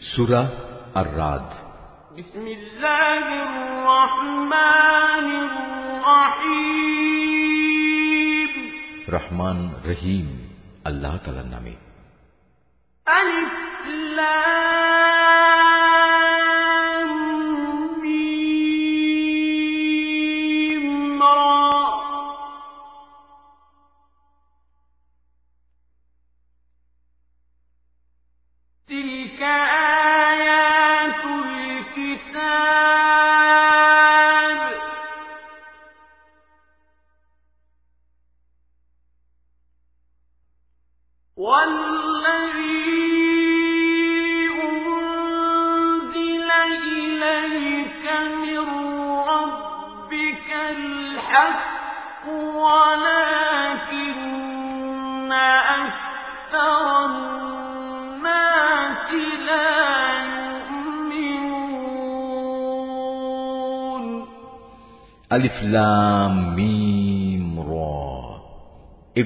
سورة الرعد. بسم الله الرحمن الرحيم. رحمن رحيم. الله تعالى نامي ألف لام.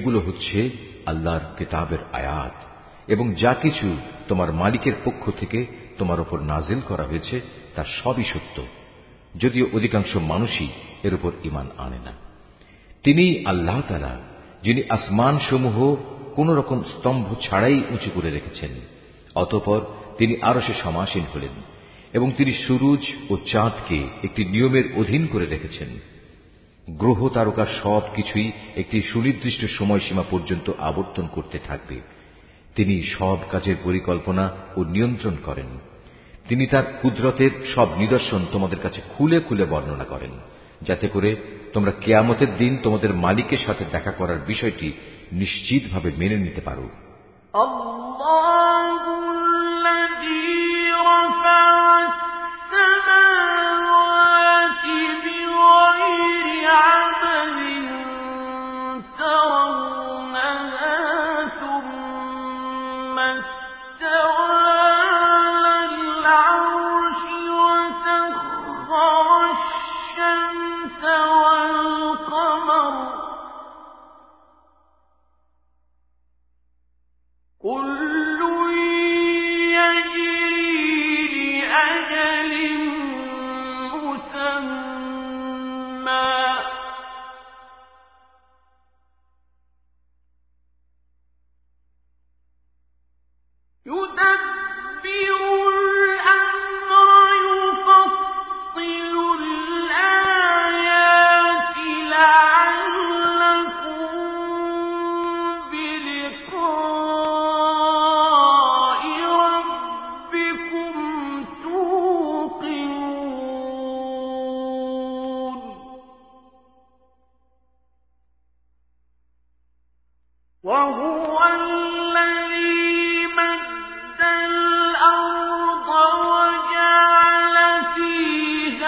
এগুলো হচ্ছে আল্লাহর কিতাবের আয়াত এবং যা কিছু তোমার মালিকের পক্ষ থেকে তোমার উপর নাজিল করা হয়েছে, তা সবই সত্য। যদিও অধিকাংশ মানুষই এর উপর ইমান আনে না। তিনি আল্লাহ তালা যিনি আসমান সমূহ কোন রকম স্তম্ভ ছাড়াই উঁচু করে রেখেছেন, অতঃপর তিনি আরও সে সমাসীন হলেন এবং তিনি সুরুজ ও চাঁদকে একটি নিয়মের অধীন করে রেখেছেন। গ্রহ তারকার সব কিছুই একটি সুনির্দিষ্ট সময়সীমা পর্যন্ত আবর্তন করতে থাকবে। তিনি সব কাজের পরিকল্পনা ও নিয়ন্ত্রণ করেন। তিনি তার কুদরতের সব নিদর্শন তোমাদের কাছে খুলে খুলে বর্ণনা করেন, যাতে করে তোমরা কেয়ামতের দিন তোমাদের মালিকের সাথে দেখা করার বিষয়টি নিশ্চিতভাবে মেনে নিতে পারো।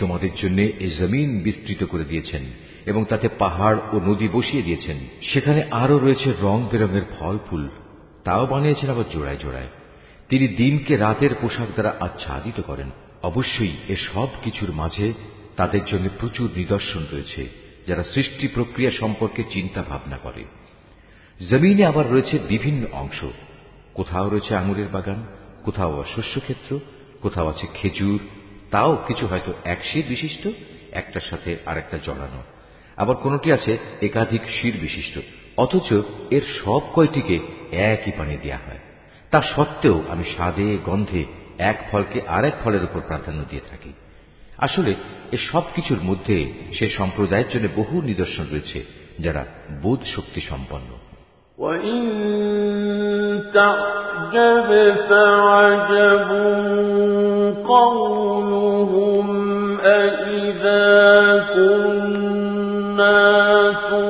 তোমাদের জন্য এ জমিন বিস্তৃত করে দিয়েছেন এবং তাতে পাহাড় ও নদী বসিয়ে দিয়েছেন। সেখানে আরও রয়েছে রং বেরঙের ফল, ফুল। তাও বানিয়েছেন আবার জোড়ায় জোড়ায়। তিনি দিনকে রাতের পোশাক দ্বারা আচ্ছাদিত করেন। অবশ্যই এ সব কিছুর মাঝে তাদের জন্য প্রচুর নিদর্শন রয়েছে, যারা সৃষ্টি প্রক্রিয়া সম্পর্কে চিন্তা ভাবনা করে। জমিনে আবার রয়েছে বিভিন্ন অংশ। কোথাও রয়েছে আঙুরের বাগান, কোথাও শস্যক্ষেত্র কোথাও আছে খেজুর তাও কিছু হয়তো এক শির বিশিষ্ট একটার সাথে আরেকটা জড়ানো আবার কোনটি আছে একাধিক শির বিশিষ্ট অথচ এর সব কয়টিকে একই পানি দেয়া হয় তা সত্ত্বেও আমি স্বাদে গন্ধে এক ফলকে আরেক ফলের উপর প্রাধান্য দিয়ে থাকি আসলে এ সব কিছুর মধ্যে সে সম্প্রদায়ের জন্য বহু নিদর্শন রয়েছে যারা বোধ শক্তি সম্পন্ন وإن تعجب فعجب قولهم أإذا كنا ترابا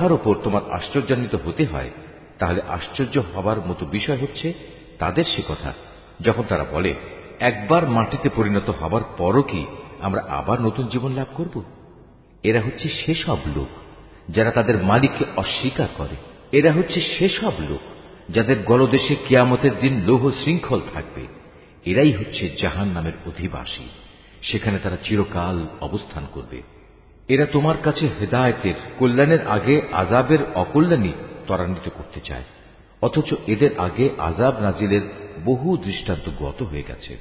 কথার ওপর তোমার আশ্চর্যান্বিত হতে হয়, তাহলে আশ্চর্য হবার মতো বিষয় হচ্ছে তাদের সে কথা, যখন তারা বলে, একবার মাটিতে পরিণত হবার পরও কি আমরা আবার নতুন জীবন লাভ করব? এরা হচ্ছে সেসব লোক, যারা তাদের মালিককে অস্বীকার করে। এরা হচ্ছে সেসব লোক, যাদের গলদেশে কিয়ামতের দিন লৌহ শৃঙ্খল থাকবে। এরাই হচ্ছে জাহান নামের অধিবাসী, সেখানে তারা চিরকাল অবস্থান করবে। এরা তোমার কাছে হেদায়েতের, কল্যাণের আগে আজাবের অকল্যাণই ত্বরান্বিত করতে চায়। অথচ এদের আগে আজাব নাজিলের বহু দৃষ্টান্ত গত হয়ে গেছে।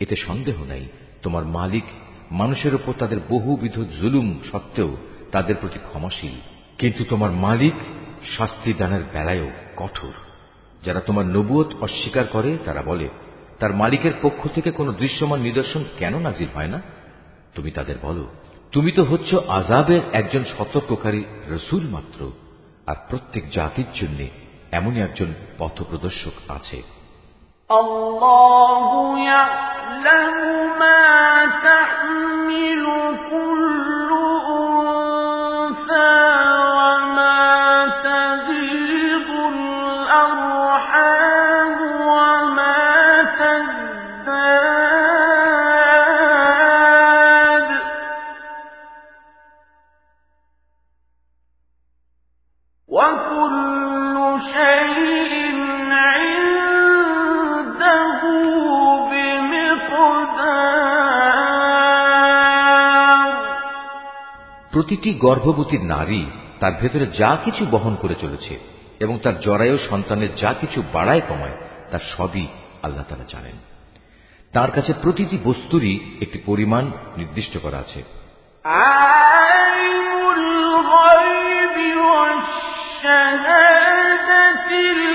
এতে সন্দেহ নেই, তোমার মালিক মানুষের উপর তাদের বহুবিধ জুলুম সত্ত্বেও তাদের প্রতি ক্ষমাশীল। কিন্তু তোমার মালিক শাস্তি দানের বেলায়ও কঠোর। যারা তোমার নবুয়ত অস্বীকার করে, তারা বলে, তার মালিকের পক্ষ থেকে কোনো দৃশ্যমান নিদর্শন কেন নাজির হয় না? তুমি তাদের বলো তুমি তো হচ্ছ আজাবের একজন সতর্ককারী রসুল মাত্র আর প্রত্যেক জাতির জন্য এমনই একজন পথপ্রদর্শক আছে الله يعلم ما تحمل كل প্রতিটি গর্ভবতী নারী তার ভেতরে যা কিছু বহন করে চলেছে এবং তার জরায়ু সন্তানের যা কিছু বাড়ায় কমায় তার সবই আল্লাহ তারা জানেন তার কাছে প্রতিটি বস্তুরই একটি পরিমাণ নির্দিষ্ট করা আছে عالم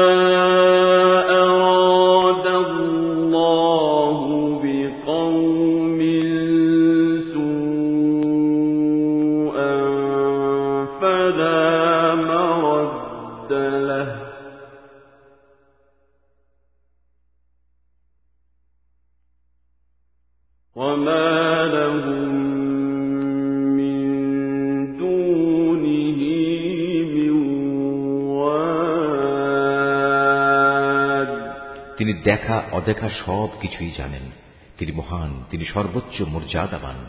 দেখা, অদেখা সব কিছুই জানেন। তিনি মহান, তিনি সর্বোচ্চ মর্যাদাবান।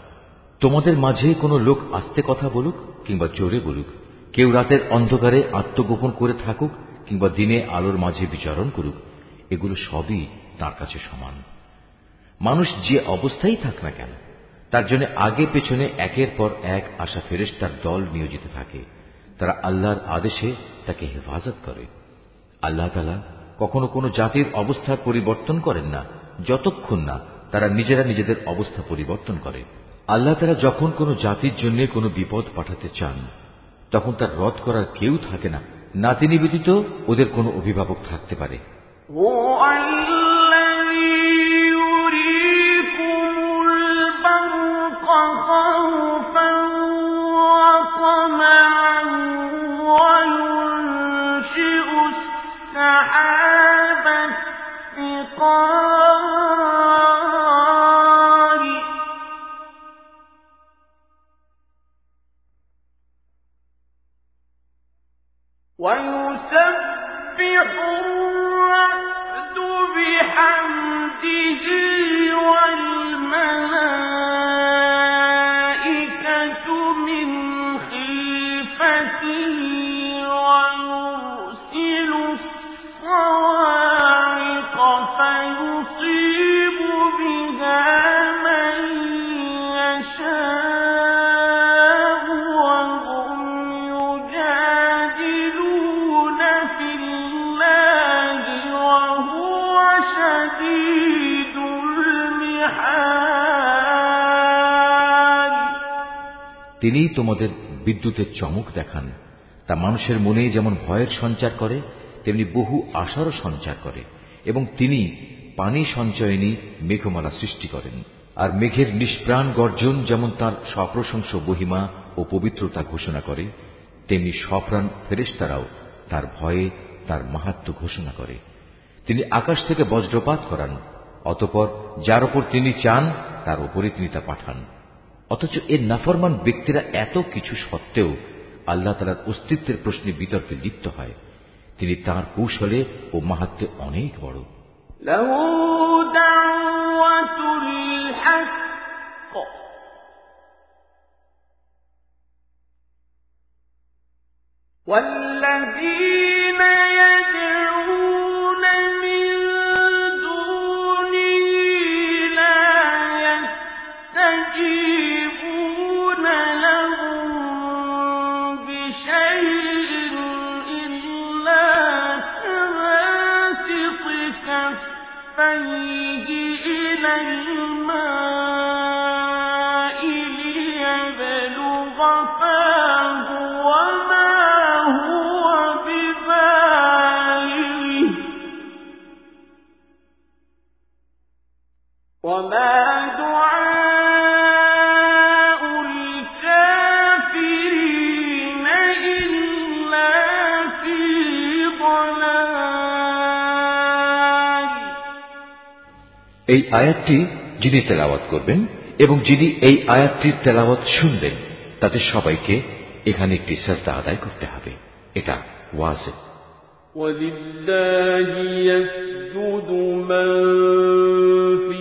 তোমাদের মাঝে কোনো লোক আস্তে কথা বলুক কিংবা জোরে বলুক, কেউ রাতের অন্ধকারে আত্মগোপন করে থাকুক কিংবা দিনে আলোর মাঝে বিচরণ করুক, এগুলো সবই তার কাছে সমান। মানুষ যে অবস্থায় থাক না কেন, তার জন্য আগে পেছনে একের পর এক আশা ফেরেশতার দল নিয়োজিত থাকে। তারা আল্লাহর আদেশে তাকে হেফাজত করে। আল্লাহ তালা কখনো কোনো জাতির অবস্থার পরিবর্তন করেন না, যতক্ষণ না তারা নিজেরা নিজেদের অবস্থা পরিবর্তন করে। আল্লাহ তারা যখন কোনো জাতির জন্য কোনো বিপদ পাঠাতে চান, তখন তার রদ করার কেউ থাকে না না তিনি ব্যতীত ওদের কোনো অভিভাবক থাকতে পারে। هو ويسبح الرعد بحمده তিনিই তোমাদের বিদ্যুতের চমক দেখান। তা মানুষের মনে যেমন ভয়ের সঞ্চার করে, তেমনি বহু আশারও সঞ্চার করে, এবং তিনি পানি সঞ্চয়নী মেঘমালা সৃষ্টি করেন। আর মেঘের নিষ্প্রাণ গর্জন যেমন তার সপ্রশংস বহিমা ও পবিত্রতা ঘোষণা করে, তেমনি সপ্রাণ ফেরেস্তারাও তার ভয়ে তার মাহাত্ম ঘোষণা করে। তিনি আকাশ থেকে বজ্রপাত করান, অতপর যার ওপর তিনি চান, তার উপরে তিনি তা পাঠান। অথচ এর নাফরমান ব্যক্তিরা এত কিছু সত্ত্বেও আল্লাহ তালার অস্তিত্বের প্রশ্নে বিতর্কে লিপ্ত হয় তিনি তার কৌশলে ও মাহাত্মে অনেক বড় له دعوة الحق والذين এই আয়াতটি যিনি তেলাওয়াত করবেন এবং যিনি এই আয়াতটির তেলাওয়াত শুনবেন তাদের সবাইকে এখানে একটি সাজদা আদায় করতে হবে এটা ওয়াজে ولله يسجد من في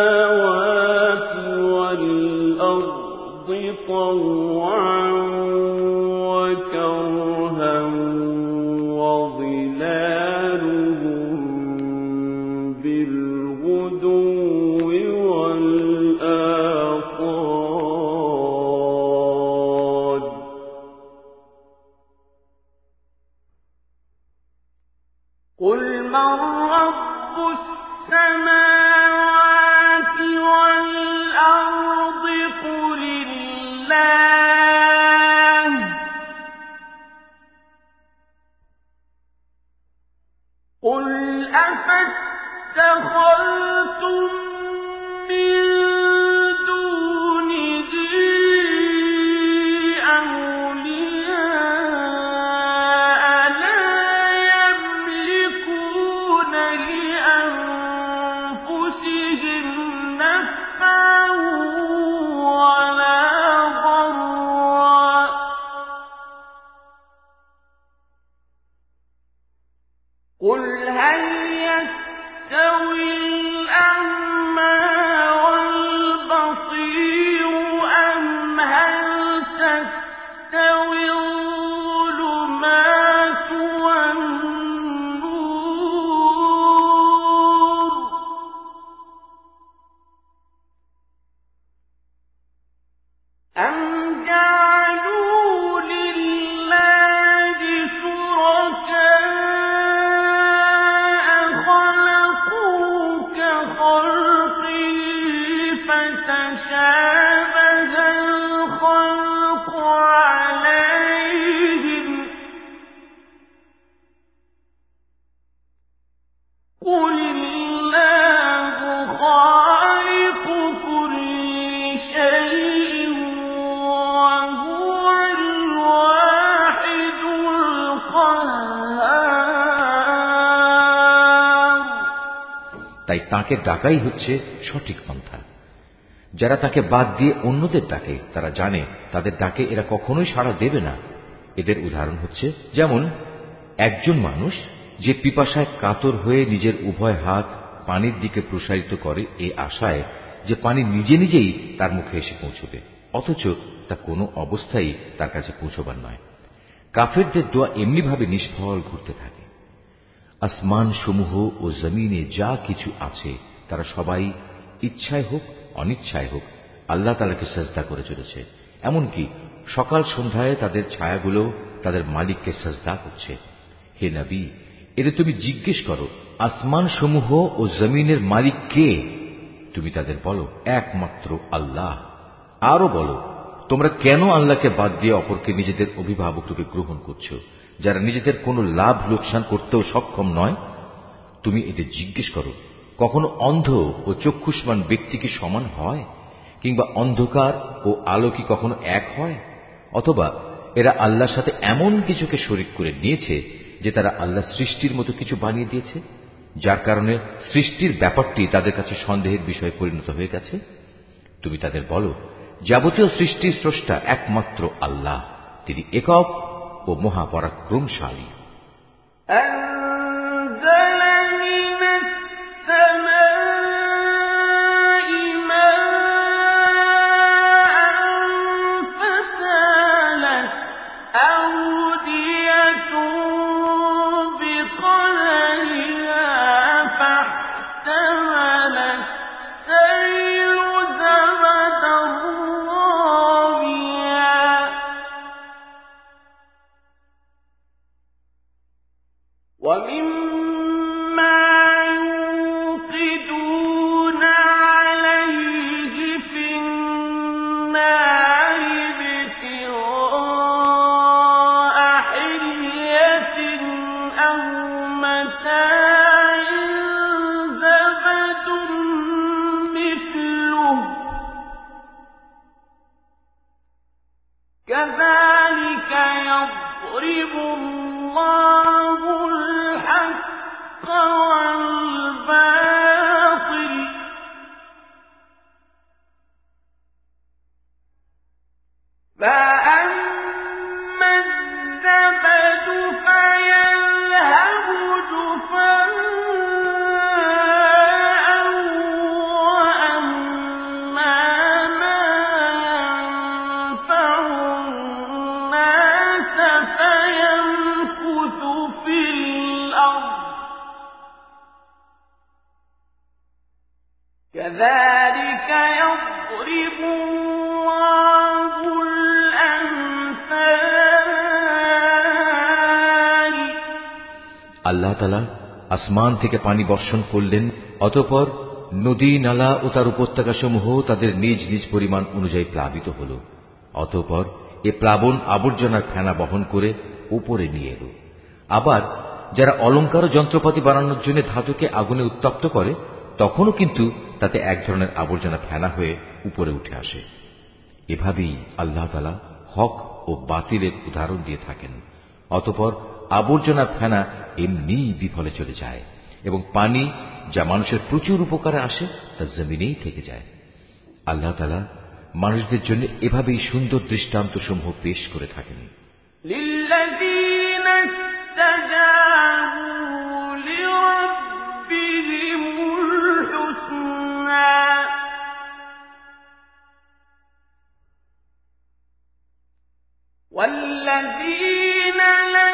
السماوات والأرض طوعا قل أفاتخذتم من তাকে ডাকাই হচ্ছে সঠিক পন্থা। যারা তাকে বাদ দিয়ে অন্যদের ডাকে, তারা জানে তাদের ডাকে এরা কখনোই সাড়া দেবে না। এদের উদাহরণ হচ্ছে, যেমন, একজন মানুষ যে পিপাসায় কাতর হয়ে নিজের উভয় হাত পানির দিকে প্রসারিত করে এ আশায় যে পানি নিজে নিজেই তার মুখে এসে পৌঁছবে, অথচ তা কোনো অবস্থায় তার কাছে পৌঁছবার নয়। কাফেরদের দোয়া এমনিভাবে নিষ্ফল ঘুরতে থাকে। আসমান সমূহ ও জমিনে যা কিছু আছে, তারা সবাই ইচ্ছায় হোক, অনিচ্ছায় হোক, আল্লাহ তালাকে সজদা করে চলেছে। এমনকি সকাল সন্ধ্যায় তাদের ছায়াগুলো তাদের মালিককে সজদা করছে। হে নবী, এদের তুমি জিজ্ঞেস করো আসমান সমূহ ও জমিনের মালিক কে? তুমি তাদের বলো, একমাত্র আল্লাহ। আরও বলো, তোমরা কেন আল্লাহকে বাদ দিয়ে অপরকে নিজেদের অভিভাবক রূপে গ্রহণ করছ? যারা নিজেদের কোনো লাভ লোকসান করতেও সক্ষম নয়, তুমি এদের জিজ্ঞেস করো, কখনো অন্ধ ও চক্ষুষ্মান ব্যক্তি কি সমান হয়? কিংবা অন্ধকার ও আলো কি কখনো এক হয়? অথবা এরা আল্লাহর সাথে এমন কিছুকে শরিক করে নিয়েছে যে তারা আল্লাহ সৃষ্টির মতো কিছু বানিয়ে দিয়েছে, যার কারণে সৃষ্টির ব্যাপারটি তাদের কাছে সন্দেহের বিষয়ে পরিণত হয়ে গেছে? তুমি তাদের বলো, যাবতীয় সৃষ্টির স্রষ্টা একমাত্র আল্লাহ, তিনি একক ও মহাপরাক্রমশালী। আসমান থেকে পানি বর্ষণ করলেন, অতপর নদী, নালা ও তার উপত্যকা সমূহ তাদের নিজ নিজ পরিমাণ অনুযায়ী প্লাবিত হল। অতপর এ প্লাবন আবর্জনার ফেনা বহন করে উপরে নিয়ে এল। আবার যারা অলঙ্কার যন্ত্রপাতি বানানোর জন্য ধাতুকে আগুনে উত্তপ্ত করে, তখনও কিন্তু তাতে এক ধরনের আবর্জনা ফেনা হয়ে উপরে উঠে আসে। এভাবেই আল্লাহ তালা হক ও বাতিলের উদাহরণ দিয়ে থাকেন। অতপর আবর্জনার ফেনা এমনি বিফলে চলে যায় এবং পানি যা মানুষের প্রচুর উপকারে আসে তা জমিনেই থেকে যায় আল্লাহ তালা মানুষদের জন্য এভাবেই সুন্দর দৃষ্টান্ত সমূহ পেশ করে থাকেন والذين لم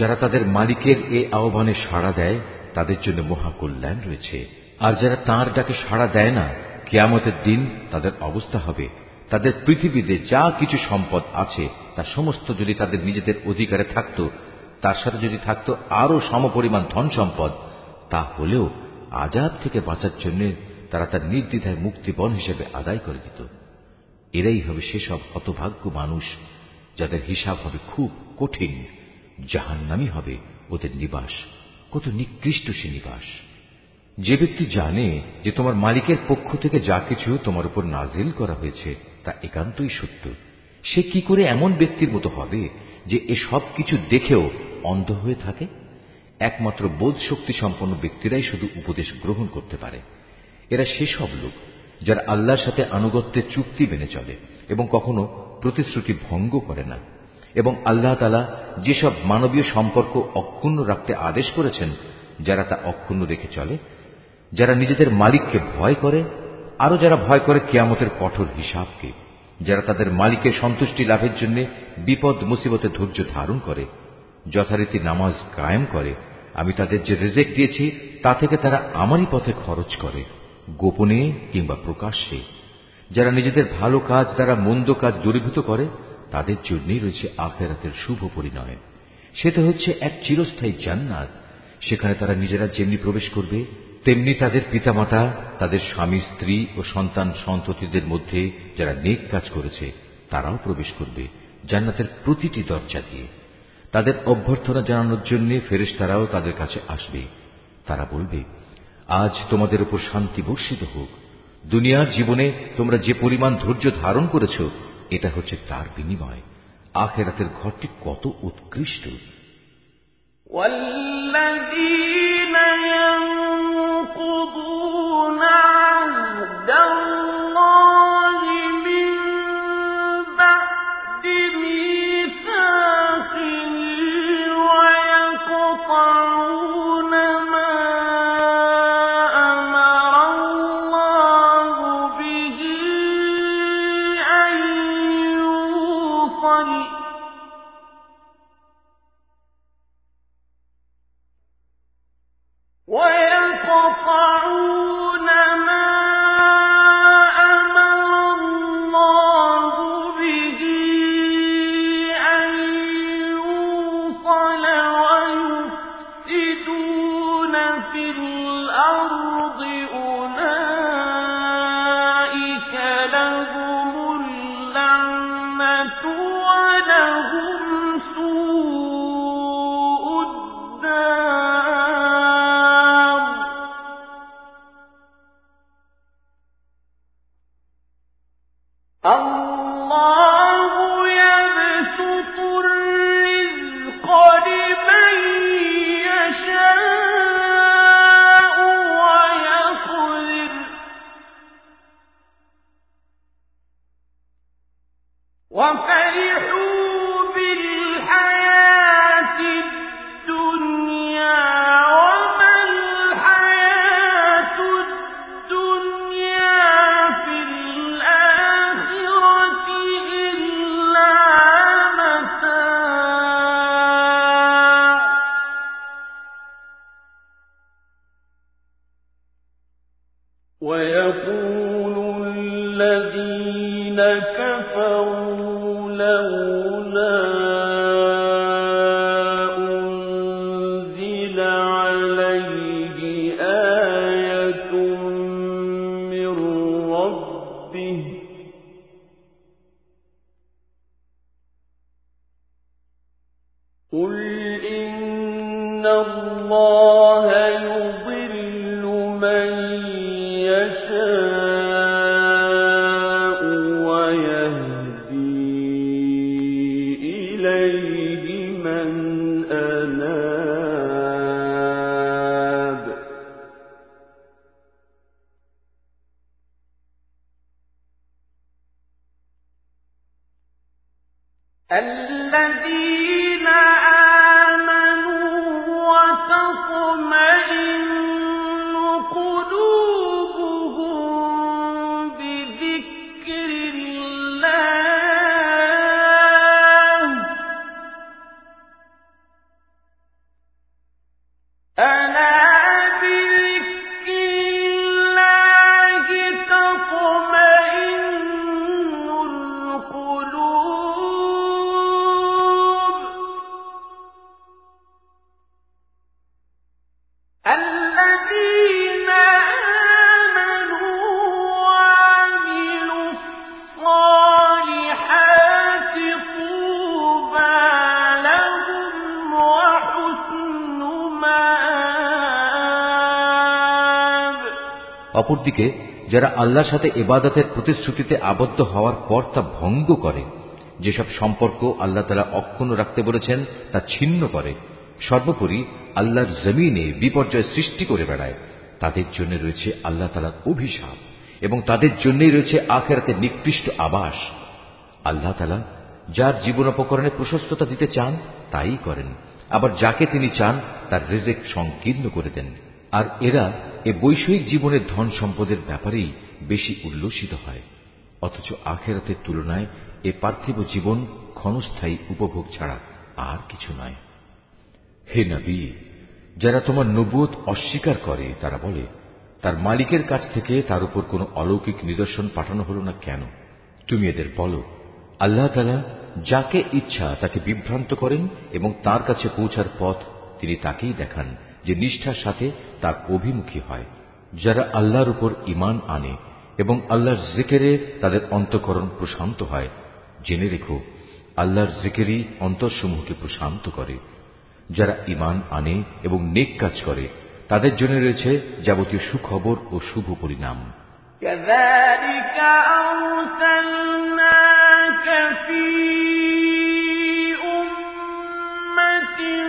যারা তাদের মালিকের এ আহ্বানে সাড়া দেয়, তাদের জন্য মহাকল্যাণ রয়েছে। আর যারা তাঁর ডাকে সাড়া দেয় না, কেয়ামতের দিন তাদের অবস্থা হবে। তাদের পৃথিবীতে যা কিছু সম্পদ আছে, তা সমস্ত যদি তাদের নিজেদের অধিকারে থাকত, তার সাথে যদি থাকত আরও সমপরিমাণ ধন সম্পদ তা হলেও আজাদ থেকে বাঁচার জন্য তারা তার নির্দ্বিধায় মুক্তিপণ হিসেবে আদায় করে দিত। এরাই হবে সেসব হতভাগ্য মানুষ, যাদের হিসাব হবে খুব কঠিন। জাহান্নামি হবে ওদের নিবাস। কত নিকৃষ্ট সে নিবাস। যে ব্যক্তি জানে যে তোমার মালিকের পক্ষ থেকে যা কিছু তোমার উপর নাজিল করা হয়েছে তা একান্তই সত্য, সে কি করে এমন ব্যক্তির মতো হবে যে এ সব কিছু দেখেও অন্ধ হয়ে থাকে? একমাত্র বোধ শক্তি সম্পন্ন ব্যক্তিরাই শুধু উপদেশ গ্রহণ করতে পারে। এরা সেসব লোক যারা আল্লাহর সাথে আনুগত্যের চুক্তি মেনে চলে এবং কখনো প্রতিশ্রুতি ভঙ্গ করে না। এবং আল্লাহ তালা যেসব মানবীয় সম্পর্ক অক্ষুণ্ণ রাখতে আদেশ করেছেন, যারা তা অক্ষুণ্ণ রেখে চলে, যারা নিজেদের মালিককে ভয় করে আরও যারা ভয় করে কেয়ামতের কঠোর হিসাবকে, যারা তাদের মালিকের সন্তুষ্টি লাভের জন্য বিপদ, মুসিবতে ধৈর্য ধারণ করে, যথারীতি নামাজ কায়েম করে, আমি তাদের যে রেজেক দিয়েছি, তা থেকে তারা আমারই পথে খরচ করে, গোপনে কিংবা প্রকাশ্যে। যারা নিজেদের ভালো কাজ দ্বারা মন্দ কাজ দূরীভূত করে তাদের জন্যই রয়েছে আখেরাতের শুভ পরিণয়। সেটা হচ্ছে এক চিরস্থায়ী জান্নাত। সেখানে তারা নিজেরা যেমনি প্রবেশ করবে, তেমনি তাদের পিতামাতা, তাদের স্বামী, স্ত্রী ও সন্তান সন্ততিদের মধ্যে যারা নেক কাজ করেছে, তারাও প্রবেশ করবে জান্নাতের প্রতিটি দরজা দিয়ে। তাদের অভ্যর্থনা জানানোর জন্য ফেরেশ তারাও তাদের কাছে আসবে। তারা বলবে, আজ তোমাদের উপর শান্তি বর্ষিত হোক। দুনিয়ার জীবনে তোমরা যে পরিমাণ ধৈর্য ধারণ করেছ এটা হচ্ছে তার বিনিময় আখেরাতের ঘরটি কত উৎকৃষ্ট والذين ينقضون عهد الأرض إليه من أناب অপরদিকে, যারা আল্লাহর সাথে এবাদতের প্রতিশ্রুতিতে আবদ্ধ হওয়ার পর তা ভঙ্গ করে, যেসব সম্পর্ক আল্লাহ তালা অক্ষুণ্ণ রাখতে বলেছেন তা ছিন্ন করে, সর্বোপরি আল্লাহর জমিনে বিপর্যয় সৃষ্টি করে বেড়ায়। তাদের জন্য রয়েছে আল্লাহ তালার অভিশাপ এবং তাদের জন্যই রয়েছে আখেরাতে নিকৃষ্ট আবাস। আল্লাহ তালা যার জীবন জীবনোপকরণে প্রশস্ততা দিতে চান, তাই করেন। আবার যাকে তিনি চান, তার রেজেক সংকীর্ণ করে দেন। আর এরা এ বৈষয়িক জীবনের ধন সম্পদের ব্যাপারেই বেশি উল্লসিত হয়, অথচ আখেরাতের তুলনায় এ পার্থিব জীবন ক্ষণস্থায়ী উপভোগ ছাড়া আর কিছু নয়। হে নবী, যারা তোমার নবুয়ত অস্বীকার করে, তারা বলে, তার মালিকের কাছ থেকে তার উপর কোনো অলৌকিক নিদর্শন পাঠানো হল না কেন? তুমি এদের বলো, আল্লাহ তালা যাকে ইচ্ছা তাকে বিভ্রান্ত করেন এবং তার কাছে পৌঁছার পথ তিনি তাকেই দেখান। যে নিষ্ঠার সাথে তার অভিমুখী হয় যারা আল্লাহর উপর ইমান আনে এবং আল্লাহর জিকেরে তাদের অন্তকরণ প্রশান্ত হয় জেনে রেখো আল্লাহর জিকেরই অন্তরসমূহকে প্রশান্ত করে যারা ইমান আনে এবং নেক কাজ করে তাদের জন্য রয়েছে যাবতীয় সুখবর ও শুভ পরিণাম كذلك أرسلناك في أمة قد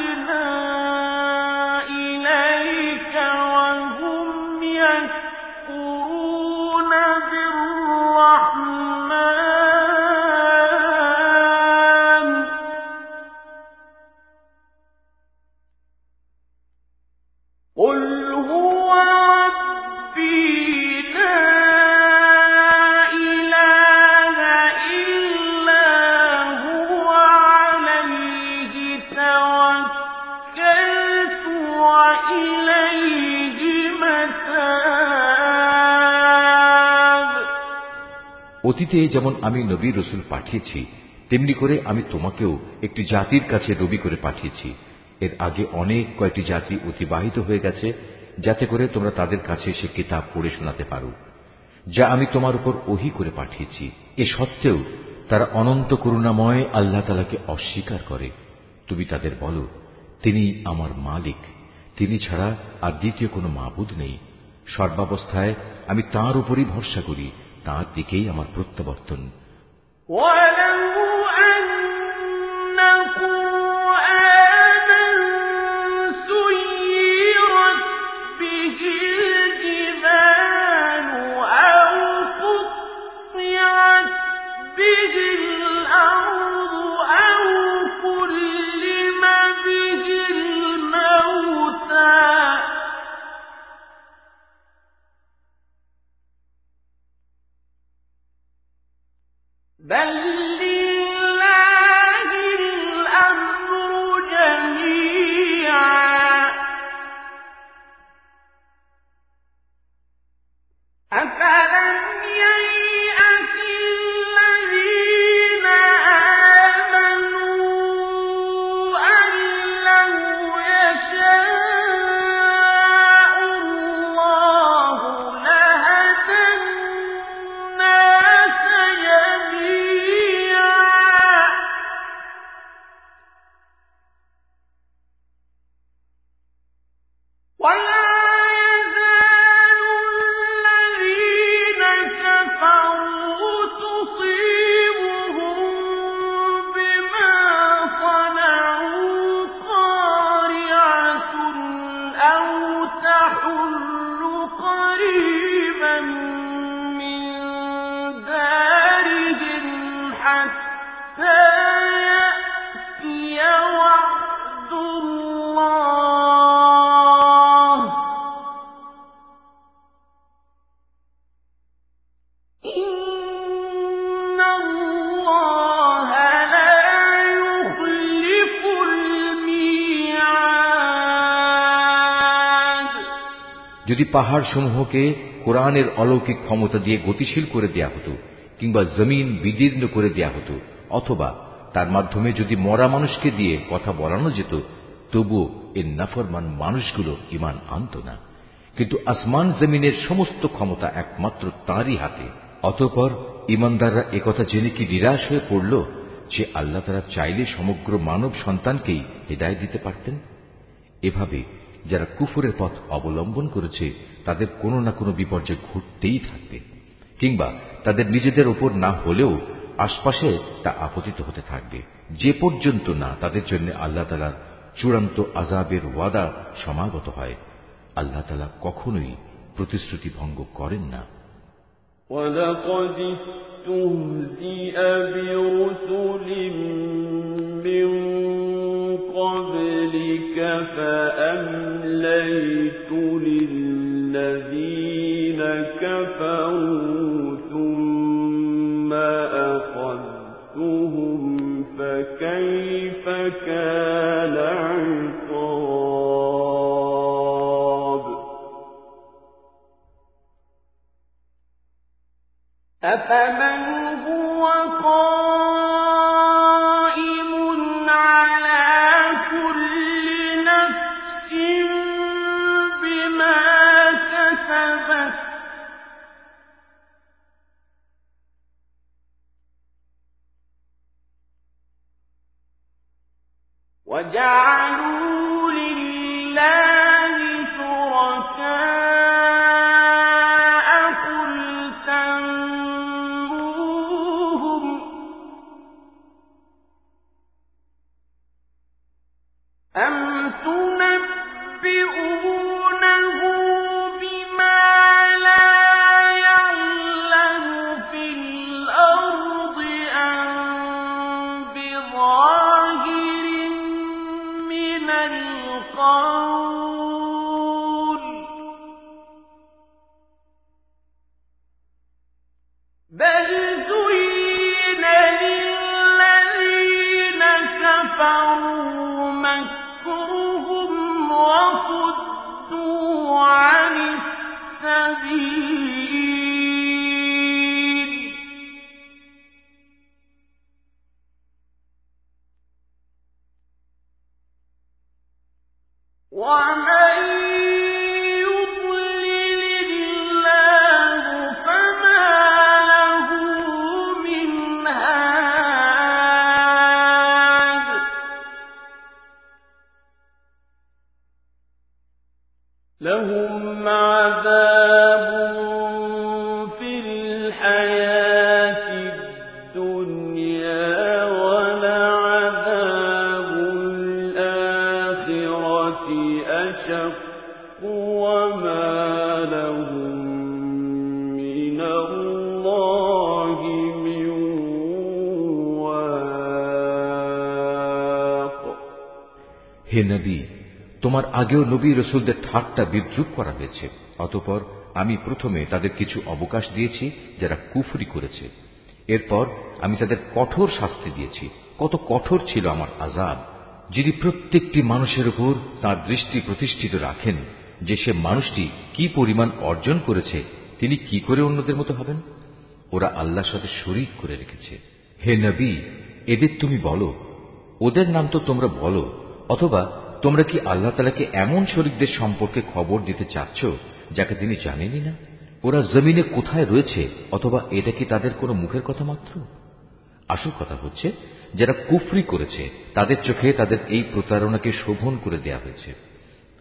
অতীতে যেমন আমি নবী রসুল পাঠিয়েছি, তেমনি করে আমি তোমাকেও একটি জাতির কাছে নবী করে পাঠিয়েছি। এর আগে অনেক কয়েকটি জাতি অতিবাহিত হয়ে গেছে, যাতে করে তোমরা তাদের কাছে সে কিতাব পড়ে শোনাতে পারো, যা আমি তোমার উপর ওহি করে পাঠিয়েছি। এ সত্ত্বেও তারা অনন্ত করুণাময় আল্লাহ তালাকে অস্বীকার করে। তুমি তাদের বলো, তিনি আমার মালিক, তিনি ছাড়া আর দ্বিতীয় কোনো মাবুদ নেই। সর্বাবস্থায় আমি তার উপরই ভরসা করি তার দিকেই আমার প্রত্যাবর্তন ولو أن بل যদি পাহাড় সমূহকে কোরআনের অলৌকিক ক্ষমতা দিয়ে গতিশীল করে দেয়া হতো, কিংবা জমিন বিদীর্ণ করে দেয়া হতো, অথবা তার মাধ্যমে যদি মরা মানুষকে দিয়ে কথা বলানো যেত, তবুও এর নাফরমান মানুষগুলো ইমান আনত না। কিন্তু আসমান জমিনের সমস্ত ক্ষমতা একমাত্র তাঁরই হাতে। অতঃপর ইমানদাররা একথা জেনে কি নিরাশ হয়ে পড়ল যে আল্লাহ তারা চাইলে সমগ্র মানব সন্তানকেই হেদায় দিতে পারতেন? এভাবে যারা কুফরের পথ অবলম্বন করেছে তাদের কোনো না কোনো বিপর্যয় ঘটতেই থাকবে কিংবা তাদের নিজেদের ওপর না হলেও আশপাশে তা আপতিত হতে থাকবে যে পর্যন্ত না তাদের জন্য আল্লাহ তালার চূড়ান্ত আজাবের ওয়াদা সমাগত হয় আল্লাহ তালা কখনোই প্রতিশ্রুতি ভঙ্গ করেন না ولقد استهزئ برسل من قبلك فأمليت للذين كفروا ثم أخذتهم فكيف كان عقاب؟ أفمن كفروا مكرهم وصدوا عن السبيل. আগেও নবী রসুলদের ঠাট্টা বিদ্রুপ করা হয়েছে। অতপর আমি প্রথমে তাদের কিছু অবকাশ দিয়েছি যারা কুফরি করেছে। এরপর আমি তাদের কঠোর শাস্তি দিয়েছি। কত কঠোর ছিল আমার আজাব যিনি প্রত্যেকটি মানুষের উপর তার দৃষ্টি প্রতিষ্ঠিত রাখেন যে সে মানুষটি কি পরিমাণ অর্জন করেছে, তিনি কি করে অন্যদের মতো হবেন? ওরা আল্লাহর সাথে শরিক করে রেখেছে। হে নবী, এদের তুমি বলো। ওদের নাম তো তোমরা বলো, অথবা তোমরা কি আল্লাহ তালাকে এমন শরিকদের সম্পর্কে খবর দিতে চাচ্ছ, যাকে তিনি জানেনই না? ওরা জমিনে কোথায় রয়েছে, অথবা এটা কি তাদের কোনো মুখের কথা মাত্র? আসল কথা হচ্ছে, যারা কুফরি করেছে, তাদের চোখে তাদের এই প্রতারণাকে শোভন করে দেয়া হয়েছে।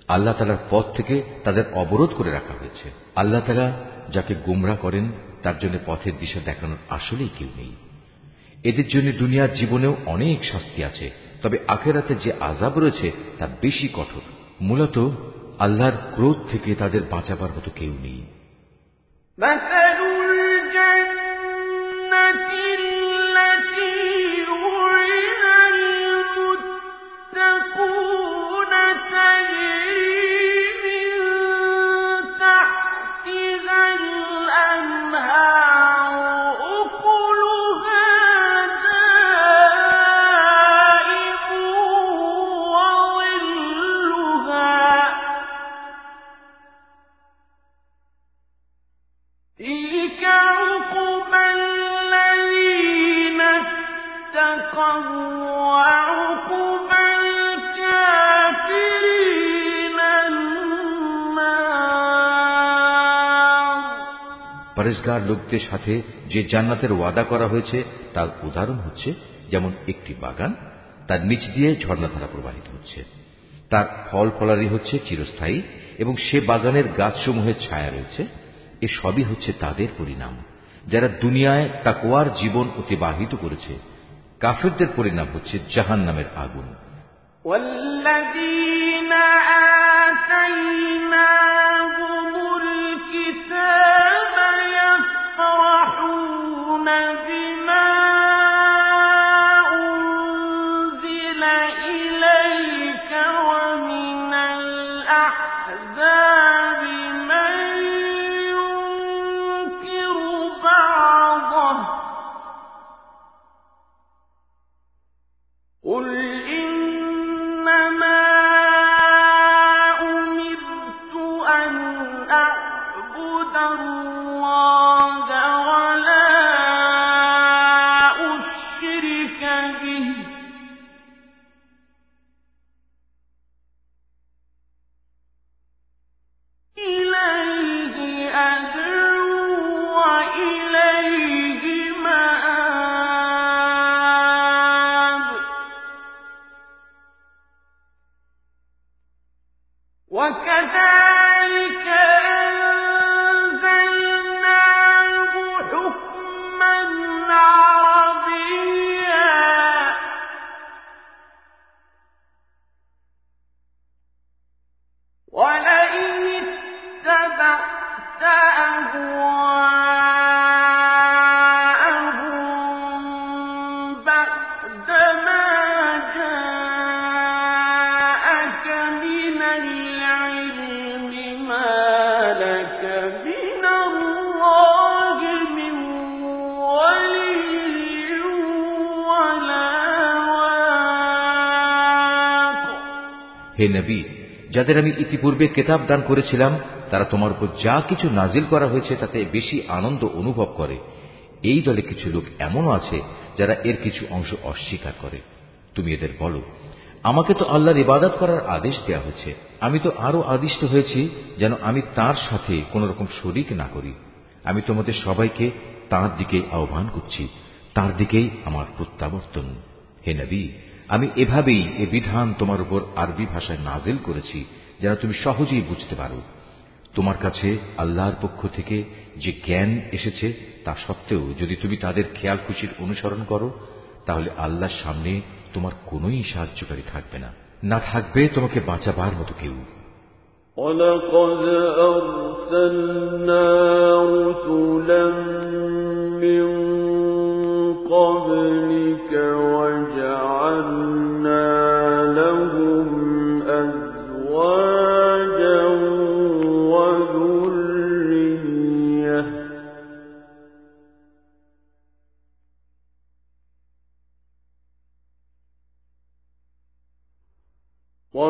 আল্লাহ তালার পথ থেকে তাদের অবরোধ করে রাখা হয়েছে। আল্লাহ তালা যাকে গুমরা করেন, তার জন্য পথের দিশা দেখানোর আসলেই কেউ নেই। এদের জন্য দুনিয়ার জীবনেও অনেক শাস্তি আছে তবে আখেরাতে যে আজাব রয়েছে তা বেশি কঠোর। মূলত আল্লাহর ক্রোধ থেকে তাদের বাঁচাবার মতো কেউ নেই। পরেশগার লোকদের সাথে যে জান্নাতের ওয়াদা করা হয়েছে তার উদাহরণ হচ্ছে যেমন একটি বাগান তার নিচ দিয়ে ঝর্ণাধারা প্রবাহিত হচ্ছে তার ফল ফলারি হচ্ছে চিরস্থায়ী এবং সে বাগানের গাছসমূহের ছায়া রয়েছে এ সবই হচ্ছে তাদের পরিণাম যারা দুনিয়ায় তাকোয়ার জীবন অতিবাহিত করেছে কাফেরদের পরিণাম হচ্ছে জাহান নামের আগুন والذين آتيناهم হে নবী, যাদের আমি ইতিপূর্বে কেতাব দান করেছিলাম, তারা তোমার উপর যা কিছু নাজিল করা হয়েছে, তাতে বেশি আনন্দ অনুভব করে। এই দলে কিছু লোক এমনও আছে, যারা এর কিছু অংশ অস্বীকার করে। তুমি এদের বলো, আমাকে তো আল্লাহর ইবাদত করার আদেশ দেওয়া হয়েছে। আমি তো আরও আদিষ্ট হয়েছি, যেন আমি তার সাথে কোন রকম শরিক না করি। আমি তোমাদের সবাইকে তার দিকে আহ্বান করছি, তার দিকেই আমার প্রত্যাবর্তন। হে নবী আমি এভাবেই এ বিধান তোমার উপর আরবি ভাষায় নাজিল করেছি যেন তুমি সহজেই বুঝতে পারো তোমার কাছে আল্লাহর পক্ষ থেকে যে জ্ঞান এসেছে তা সত্ত্বেও যদি তুমি তাদের খেয়াল খুশির অনুসরণ করো তাহলে আল্লাহর সামনে তোমার কোনোই সাহায্যকারী থাকবে না না থাকবে তোমাকে বাঁচাবার মতো কেউ ولقد أرسلنا رسلا من قبلك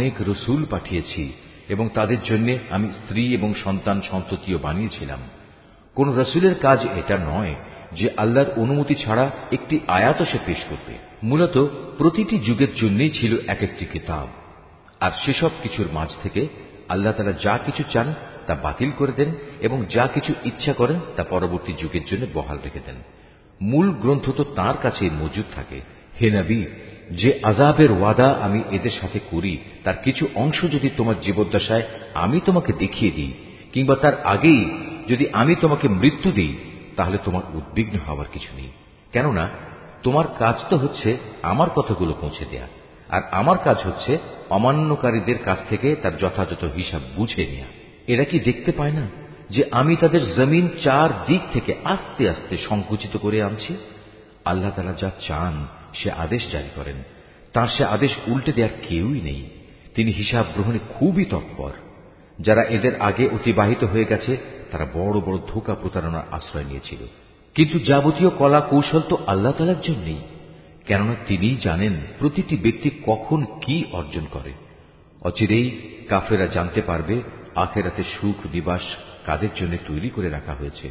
অনেক রসুল পাঠিয়েছি এবং তাদের জন্য আমি স্ত্রী এবং সন্তান সন্ততিও বানিয়েছিলাম। কোন রসুলের কাজ এটা নয় যে আল্লাহর অনুমতি ছাড়া একটি আয়াত সে পেশ করবে। মূলত প্রতিটি যুগের জন্যই ছিল এক একটি কিতাব। আর সেসব কিছুর মাঝ থেকে আল্লাহ তালা যা কিছু চান তা বাতিল করে দেন এবং যা কিছু ইচ্ছা করেন তা পরবর্তী যুগের জন্য বহাল রেখে দেন। মূল গ্রন্থ তো তাঁর কাছে মজুদ থাকে। হে নবী যে আজাবের ওয়াদা আমি এদের সাথে করি, তার কিছু অংশ যদি তোমার জীবদ্দশায় আমি তোমাকে দেখিয়ে দিই, কিংবা তার আগেই যদি আমি তোমাকে মৃত্যু দিই, তাহলে তোমার উদ্বিগ্ন হওয়ার কিছু নেই। কেননা, তোমার কাজ তো হচ্ছে আমার কথাগুলো পৌঁছে দেয়া, আর আমার কাজ হচ্ছে অমান্যকারীদের কাছ থেকে তার যথাযথ হিসাব বুঝে নেয়া। এরা কি দেখতে পায় না যে আমি তাদের জমিন চার দিক থেকে আস্তে আস্তে সংকুচিত করে আনছি? আল্লাহ তালা যা চান সে আদেশ জারি করেন। তার সে আদেশ উল্টে দেওয়ার কেউই নেই। তিনি হিসাব গ্রহণে খুবই তৎপর। যারা এদের আগে অতিবাহিত হয়ে গেছে, তারা বড় বড় ধোকা প্রতারণার আশ্রয় নিয়েছিল। কিন্তু যাবতীয় কলা কৌশল তো আল্লাহ তালার জন্যই। কেননা তিনিই জানেন প্রতিটি ব্যক্তি কখন কি অর্জন করে। অচিরেই কাফেরা জানতে পারবে আখেরাতে সুখ নিবাস কাদের জন্য তৈরি করে রাখা হয়েছে।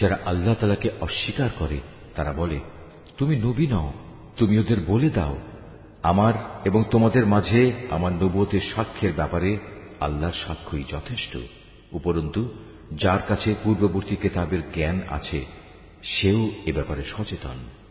যারা আল্লাহ তালাকে অস্বীকার করে, তারা বলে, তুমি নবী নও, তুমি ওদের বলে দাও। আমার এবং তোমাদের মাঝে আমার নবতের সাক্ষ্যের ব্যাপারে আল্লাহর সাক্ষ্যই যথেষ্ট। উপরন্তু, যার কাছে পূর্ববর্তী কেতাবের জ্ঞান আছে, সেও এ ব্যাপারে সচেতন।